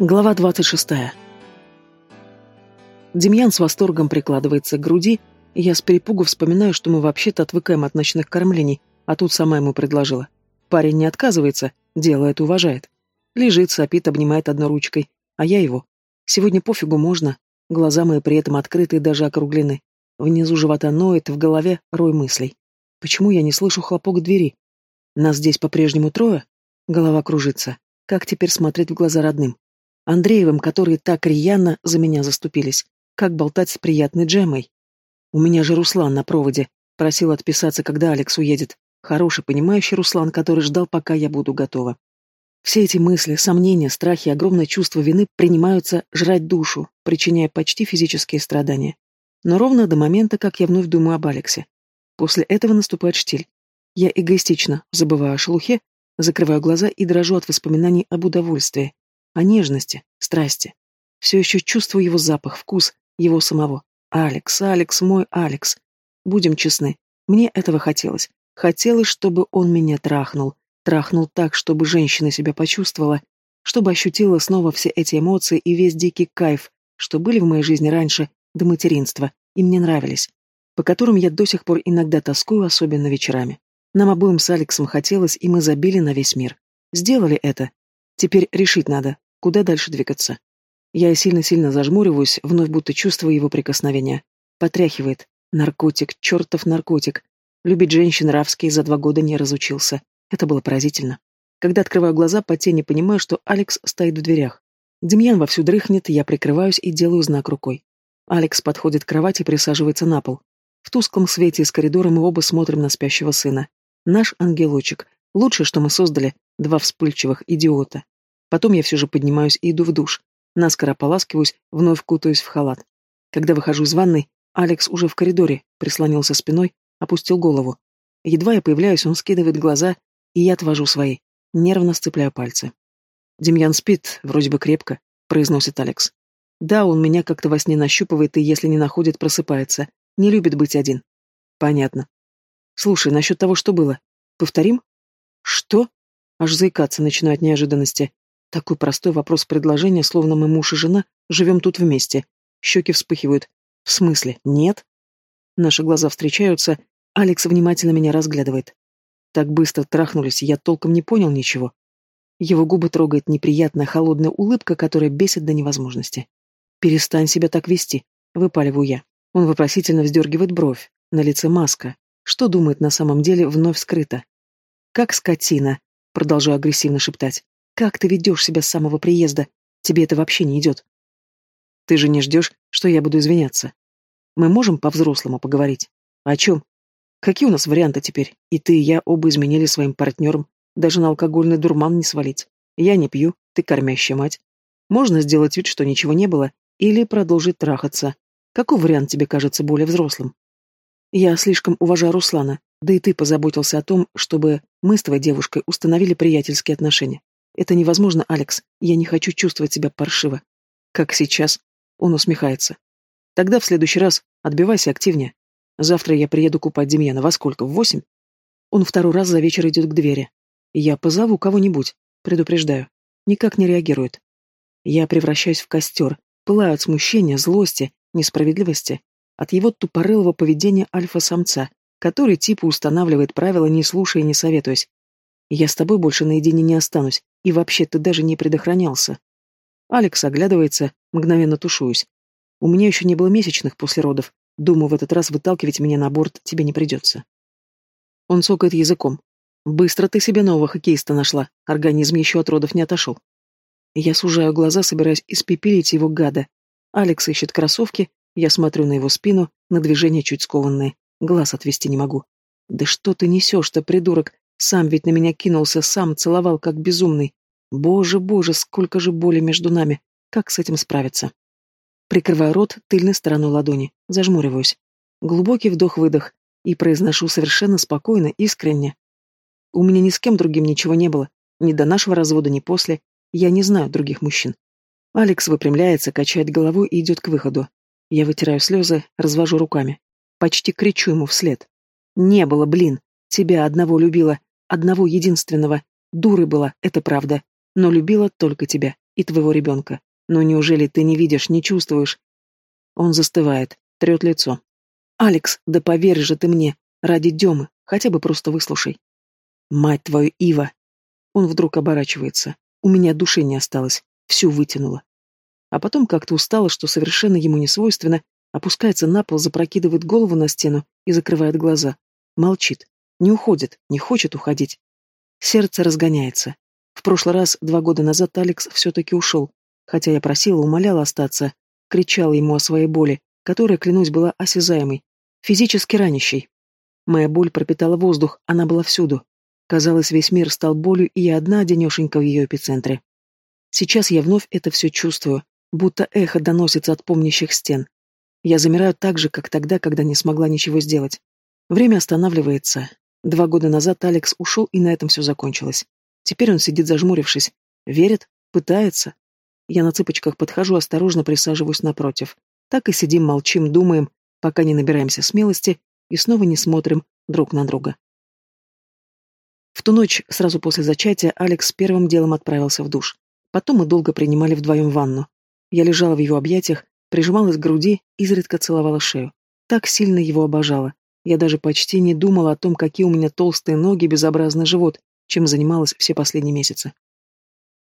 Глава 26. Демьян с восторгом прикладывается к груди, и я с перепугу вспоминаю, что мы вообще-то отвыкаем от ночных кормлений, а тут сама ему предложила. Парень не отказывается, делает, уважает. Лежит, сопит, обнимает одной ручкой, а я его. Сегодня пофигу можно, глаза мои при этом открыты и даже округлены. Внизу живота ноет, в голове рой мыслей. Почему я не слышу хлопок двери? Нас здесь по-прежнему трое? Голова кружится. Как теперь смотреть в глаза родным? Андреевым, которые так рьяно за меня заступились. Как болтать с приятной Джемой? У меня же Руслан на проводе. Просил отписаться, когда Алекс уедет. Хороший, понимающий Руслан, который ждал, пока я буду готова. Все эти мысли, сомнения, страхи, огромное чувство вины принимаются жрать душу, причиняя почти физические страдания. Но ровно до момента, как я вновь думаю об Алексе. После этого наступает штиль. Я эгоистично забываю о шелухе, закрываю глаза и дрожу от воспоминаний об удовольствии, о нежности, страсти. Все еще чувствую его запах, вкус, его самого. Алекс, Алекс, мой Алекс. Будем честны, мне этого хотелось. Хотелось, чтобы он меня трахнул. Трахнул так, чтобы женщина себя почувствовала, чтобы ощутила снова все эти эмоции и весь дикий кайф, что были в моей жизни раньше, до материнства, и мне нравились, по которым я до сих пор иногда тоскую, особенно вечерами. Нам обоим с Алексом хотелось, и мы забили на весь мир. Сделали это. Теперь решить надо, Куда дальше двигаться? Я сильно-сильно зажмуриваюсь, вновь будто чувствую его прикосновение. Потряхивает. Наркотик, чертов наркотик. Любить женщин Равский за два года не разучился. Это было поразительно. Когда открываю глаза, по тени понимаю, что Алекс стоит в дверях. Демьян вовсю дрыхнет, я прикрываюсь и делаю знак рукой. Алекс подходит к кровати и присаживается на пол. В тусклом свете из коридора мы оба смотрим на спящего сына. Наш ангелочек. Лучшее, что мы создали, два вспыльчивых идиота. Потом я все же поднимаюсь и иду в душ. Наскоро ополаскиваюсь, вновь кутаюсь в халат. Когда выхожу из ванной, Алекс уже в коридоре, прислонился спиной, опустил голову. Едва я появляюсь, он скидывает глаза, и я отвожу свои, нервно сцепляю пальцы. «Демьян спит, вроде бы крепко», — произносит Алекс. «Да, он меня как-то во сне нащупывает, и если не находит, просыпается. Не любит быть один». «Понятно. Слушай, насчет того, что было. Повторим?» «Что?» Аж заикаться начинаю от неожиданности. Такой простой вопрос предложения, словно мы муж и жена, живем тут вместе. Щеки вспыхивают. В смысле, нет? Наши глаза встречаются, Алекс внимательно меня разглядывает. Так быстро трахнулись, я толком не понял ничего. Его губы трогает неприятная холодная улыбка, которая бесит до невозможности. «Перестань себя так вести», — выпаливаю я. Он вопросительно вздергивает бровь. На лице маска. Что думает на самом деле, вновь скрыто. «Как скотина», — продолжаю агрессивно шептать. Как ты ведешь себя с самого приезда? Тебе это вообще не идет. Ты же не ждешь, что я буду извиняться. Мы можем по-взрослому поговорить? О чем? Какие у нас варианты теперь? И ты, и я оба изменили своим партнерам. Даже на алкогольный дурман не свалить. Я не пью, ты кормящая мать. Можно сделать вид, что ничего не было, или продолжить трахаться. Какой вариант тебе кажется более взрослым? Я слишком уважаю Руслана, да и ты позаботился о том, чтобы мы с твоей девушкой установили приятельские отношения. Это невозможно, Алекс. Я не хочу чувствовать себя паршиво. Как сейчас. Он усмехается. Тогда в следующий раз отбивайся активнее. Завтра я приеду купать Демьяна. Во сколько? В восемь? Он второй раз за вечер идет к двери. Я позову кого-нибудь. Предупреждаю. Никак не реагирует. Я превращаюсь в костер. Пылаю от смущения, злости, несправедливости. От его тупорылого поведения альфа-самца, который типа устанавливает правила, не слушая и не советуясь. Я с тобой больше наедине не останусь, и вообще ты даже не предохранялся. Алекс оглядывается, мгновенно тушуюсь. У меня еще не было месячных после родов. Думаю, в этот раз выталкивать меня на борт тебе не придется. Он цокает языком. Быстро ты себе нового хоккеиста нашла. Организм еще от родов не отошел. Я сужаю глаза, собираясь испепелить его гада. Алекс ищет кроссовки, я смотрю на его спину, на движения чуть скованные. Глаз отвести не могу. Да что ты несешь-то, придурок? Сам ведь на меня кинулся, сам целовал, как безумный. Боже, боже, сколько же боли между нами. Как с этим справиться? Прикрываю рот тыльной стороной ладони, зажмуриваюсь. Глубокий вдох-выдох и произношу совершенно спокойно, искренне. У меня ни с кем другим ничего не было. Ни до нашего развода, ни после. Я не знаю других мужчин. Алекс выпрямляется, качает головой и идет к выходу. Я вытираю слезы, развожу руками. Почти кричу ему вслед. «Не было, блин! Тебя одного любила, одного единственного. Дурой была, это правда, но любила только тебя. и твоего ребенка. Но неужели ты не видишь, не чувствуешь? Он застывает, трет лицо. «Алекс, да поверь же ты мне, ради Демы, хотя бы просто выслушай». «Мать твою, Ива!» Он вдруг оборачивается. У меня души не осталось, всю вытянуло. А потом как-то устало, что совершенно ему не свойственно, опускается на пол, запрокидывает голову на стену и закрывает глаза. Молчит. Не уходит, не хочет уходить. Сердце разгоняется. В прошлый раз, два года назад, Алекс все-таки ушел, хотя я просила, умоляла остаться, кричала ему о своей боли, которая, клянусь, была осязаемой, физически ранящей. Моя боль пропитала воздух, она была всюду. Казалось, весь мир стал болью, и я одна одинешенька в ее эпицентре. Сейчас я вновь это все чувствую, будто эхо доносится от помнящих стен. Я замираю так же, как тогда, когда не смогла ничего сделать. Время останавливается. Два года назад Алекс ушел, и на этом все закончилось. Теперь он сидит зажмурившись. Верит? Пытается? Я на цыпочках подхожу, осторожно присаживаюсь напротив. Так и сидим, молчим, думаем, пока не набираемся смелости и снова не смотрим друг на друга. В ту ночь, сразу после зачатия, Алекс первым делом отправился в душ. Потом мы долго принимали вдвоем ванну. Я лежала в его объятиях, прижималась к груди, изредка целовала шею. Так сильно его обожала. Я даже почти не думала о том, какие у меня толстые ноги, безобразный живот, чем занималась все последние месяцы.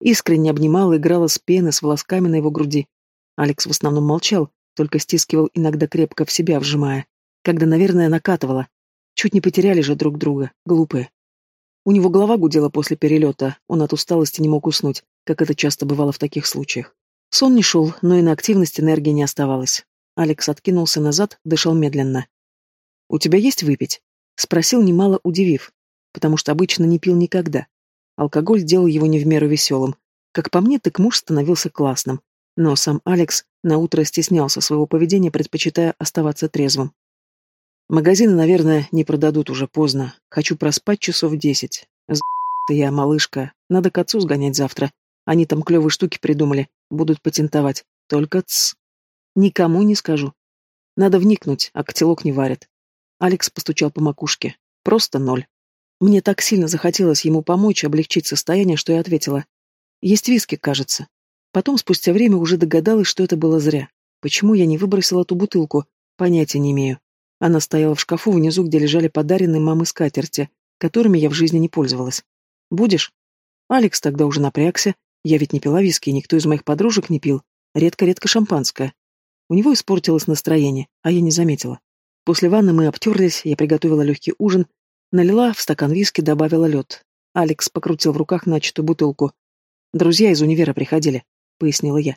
Искренне обнимала, играла с пены, с волосками на его груди. Алекс в основном молчал, только стискивал иногда крепко в себя, вжимая. Когда, наверное, накатывала. Чуть не потеряли же друг друга, глупые. У него голова гудела после перелета, он от усталости не мог уснуть, как это часто бывало в таких случаях. Сон не шел, но и на активность энергии не оставалось. Алекс откинулся назад, дышал медленно. «У тебя есть выпить?» — спросил, немало удивив, потому что обычно не пил никогда. Алкоголь делал его не в меру веселым. Как по мне, так муж становился классным. Но сам Алекс наутро стеснялся своего поведения, предпочитая оставаться трезвым. Магазины, наверное, не продадут уже поздно. Хочу проспать часов десять. я, малышка. Надо к отцу сгонять завтра. Они там клевые штуки придумали. Будут патентовать. Только ц. Никому не скажу. Надо вникнуть, а котелок не варят. Алекс постучал по макушке. Просто ноль. Мне так сильно захотелось ему помочь, облегчить состояние, что я ответила. Есть виски, кажется. Потом, спустя время, уже догадалась, что это было зря. Почему я не выбросила ту бутылку? Понятия не имею. Она стояла в шкафу внизу, где лежали подаренные мамы скатерти, которыми я в жизни не пользовалась. «Будешь?» Алекс тогда уже напрягся, я ведь не пила виски, никто из моих подружек не пил. Редко-редко шампанское. У него испортилось настроение, а я не заметила. После ванны мы обтерлись, я приготовила легкий ужин, налила в стакан виски, добавила лед. Алекс покрутил в руках начатую бутылку. «Друзья из универа приходили», — пояснила я.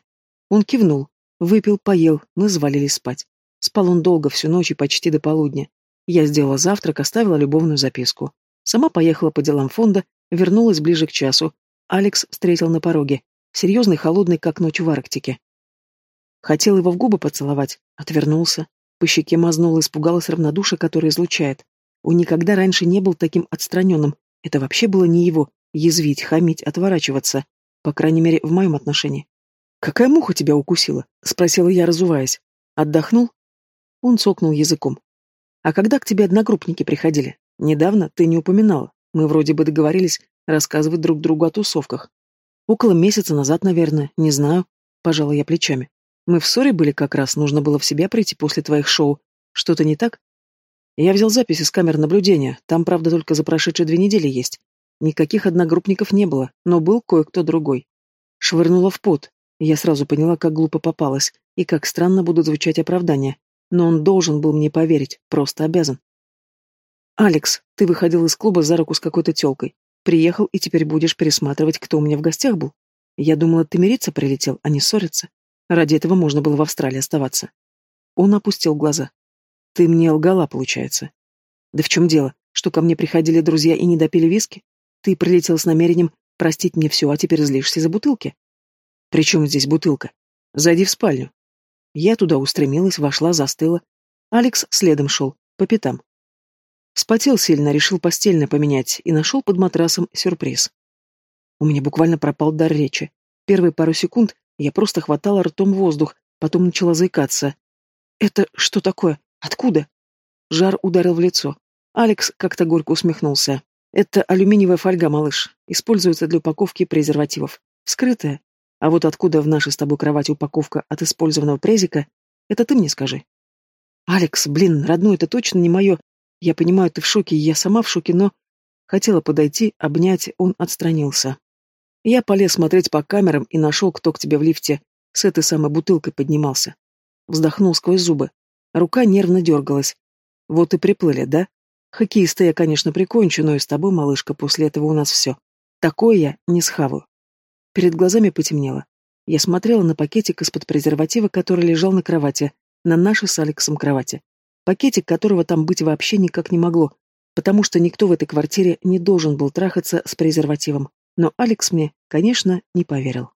Он кивнул, выпил, поел, мы завалились спать. Спал он долго, всю ночь и почти до полудня. Я сделала завтрак, оставила любовную записку. Сама поехала по делам фонда, вернулась ближе к часу, Алекс встретил на пороге, серьезный, холодный, как ночь в Арктике. Хотел его в губы поцеловать, отвернулся, по щеке мазнул, испугалась равнодушие, которое излучает. Он никогда раньше не был таким отстраненным, это вообще было не его, язвить, хамить, отворачиваться, по крайней мере, в моем отношении. «Какая муха тебя укусила?» — спросила я, разуваясь. «Отдохнул?» Он цокнул языком. «А когда к тебе одногруппники приходили? Недавно ты не упоминала. Мы вроде бы договорились рассказывать друг другу о тусовках. Около месяца назад, наверное, не знаю. Пожала я плечами. Мы в ссоре были как раз, нужно было в себя прийти после твоих шоу. Что-то не так? Я взял записи с камер наблюдения, там, правда, только за прошедшие две недели есть. Никаких одногруппников не было, но был кое-кто другой. Швырнула в пот. Я сразу поняла, как глупо попалась, и как странно будут звучать оправдания. Но он должен был мне поверить, просто обязан. «Алекс, ты выходил из клуба за руку с какой-то тёлкой. Приехал, и теперь будешь пересматривать, кто у меня в гостях был. Я думала, ты мириться прилетел, а не ссориться. Ради этого можно было в Австралии оставаться. Он опустил глаза. Ты мне лгала, получается. Да в чем дело? Что ко мне приходили друзья и не допили виски? Ты прилетел с намерением простить мне все, а теперь злишься за бутылки? При чем здесь бутылка? Зайди в спальню. Я туда устремилась, вошла, застыла. Алекс следом шел, по пятам. Вспотел сильно, решил постельно поменять и нашел под матрасом сюрприз. У меня буквально пропал дар речи. Первые пару секунд я просто хватала ртом воздух, потом начала заикаться. «Это что такое? Откуда?» Жар ударил в лицо. Алекс как-то горько усмехнулся. «Это алюминиевая фольга, малыш. Используется для упаковки презервативов. Вскрытая. А вот откуда в нашей с тобой кровати упаковка от использованного презика, это ты мне скажи. Алекс, блин, родной, это точно не мое. Я понимаю, ты в шоке, я сама в шоке, но... Хотела подойти, обнять, он отстранился. Я полез смотреть по камерам и нашел, кто к тебе в лифте с этой самой бутылкой поднимался. Вздохнул сквозь зубы. Рука нервно дергалась. Вот и приплыли, да? Хоккеиста я, конечно, прикончу, но и с тобой, малышка, после этого у нас все. Такое я не схаваю. Перед глазами потемнело. Я смотрела на пакетик из-под презерватива, который лежал на кровати, на нашей с Алексом кровати. Пакетик, которого там быть вообще никак не могло, потому что никто в этой квартире не должен был трахаться с презервативом. Но Алекс мне, конечно, не поверил.